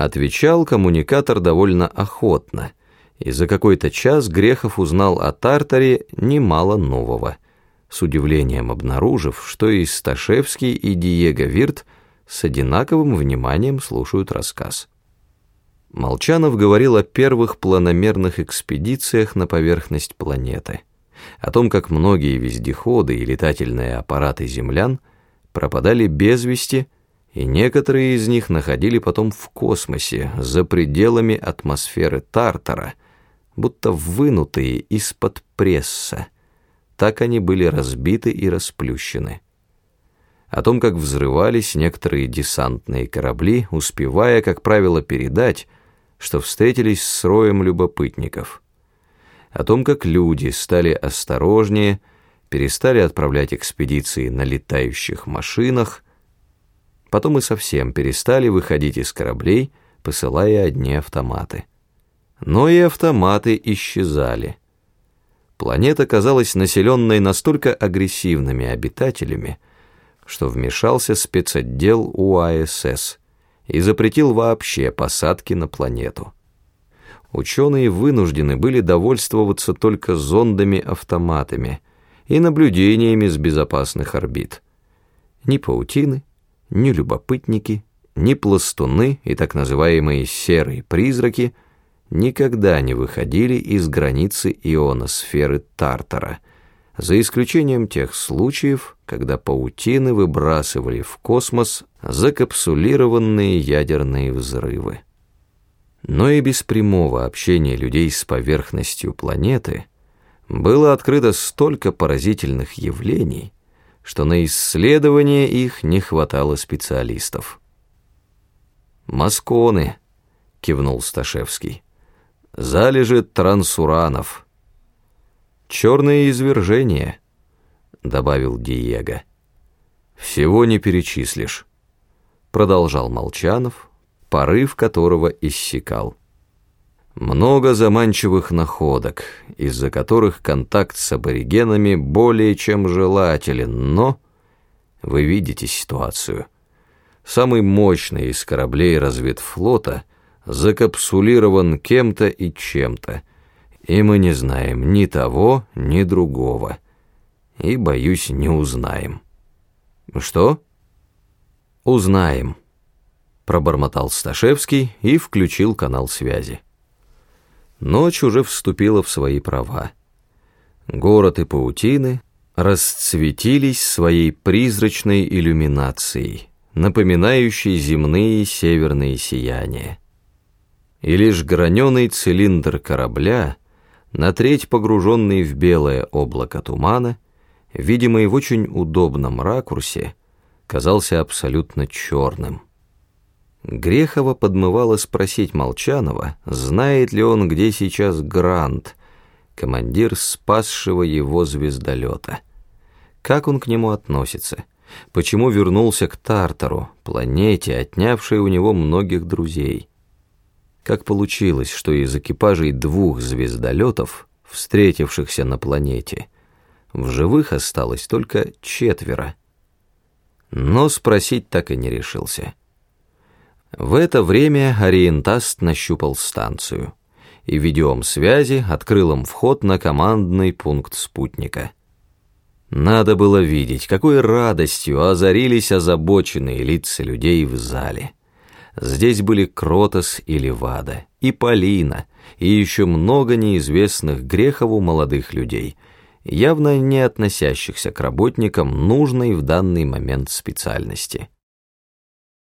Отвечал коммуникатор довольно охотно, и за какой-то час Грехов узнал о Тартаре немало нового, с удивлением обнаружив, что и Сташевский, и Диего Вирт с одинаковым вниманием слушают рассказ. Молчанов говорил о первых планомерных экспедициях на поверхность планеты, о том, как многие вездеходы и летательные аппараты землян пропадали без вести, и некоторые из них находили потом в космосе, за пределами атмосферы Тартара, будто вынутые из-под пресса. Так они были разбиты и расплющены. О том, как взрывались некоторые десантные корабли, успевая, как правило, передать, что встретились с роем любопытников. О том, как люди стали осторожнее, перестали отправлять экспедиции на летающих машинах, потом и совсем перестали выходить из кораблей, посылая одни автоматы. Но и автоматы исчезали. Планета казалась населенной настолько агрессивными обитателями, что вмешался спецотдел УАСС и запретил вообще посадки на планету. Ученые вынуждены были довольствоваться только зондами-автоматами и наблюдениями с безопасных орбит. Ни паутины, ни любопытники, ни пластуны и так называемые серые призраки никогда не выходили из границы ионосферы Тартара, за исключением тех случаев, когда паутины выбрасывали в космос закапсулированные ядерные взрывы. Но и без прямого общения людей с поверхностью планеты было открыто столько поразительных явлений, что на исследование их не хватало специалистов. «Масконы», — кивнул Сташевский, — «залежи трансуранов». «Черные извержения», — добавил Диего. «Всего не перечислишь», — продолжал Молчанов, порыв которого иссякал. Много заманчивых находок, из-за которых контакт с аборигенами более чем желателен, но вы видите ситуацию. Самый мощный из кораблей разведфлота закапсулирован кем-то и чем-то, и мы не знаем ни того, ни другого, и, боюсь, не узнаем. Что? Узнаем, пробормотал Сташевский и включил канал связи. Ночь уже вступила в свои права. Город и паутины расцветились своей призрачной иллюминацией, напоминающей земные северные сияния. И лишь граненый цилиндр корабля, на треть погруженный в белое облако тумана, видимый в очень удобном ракурсе, казался абсолютно черным. Грехова подмывало спросить Молчанова, знает ли он, где сейчас Грант, командир спасшего его звездолета. Как он к нему относится? Почему вернулся к Тартару, планете, отнявшей у него многих друзей? Как получилось, что из экипажей двух звездолетов, встретившихся на планете, в живых осталось только четверо? Но спросить так и не решился. В это время ориентаст нащупал станцию и видеом связи открыл им вход на командный пункт спутника. Надо было видеть, какой радостью озарились озабоченные лица людей в зале. Здесь были Кротос и Левада, и Полина, и еще много неизвестных Грехову молодых людей, явно не относящихся к работникам нужной в данный момент специальности.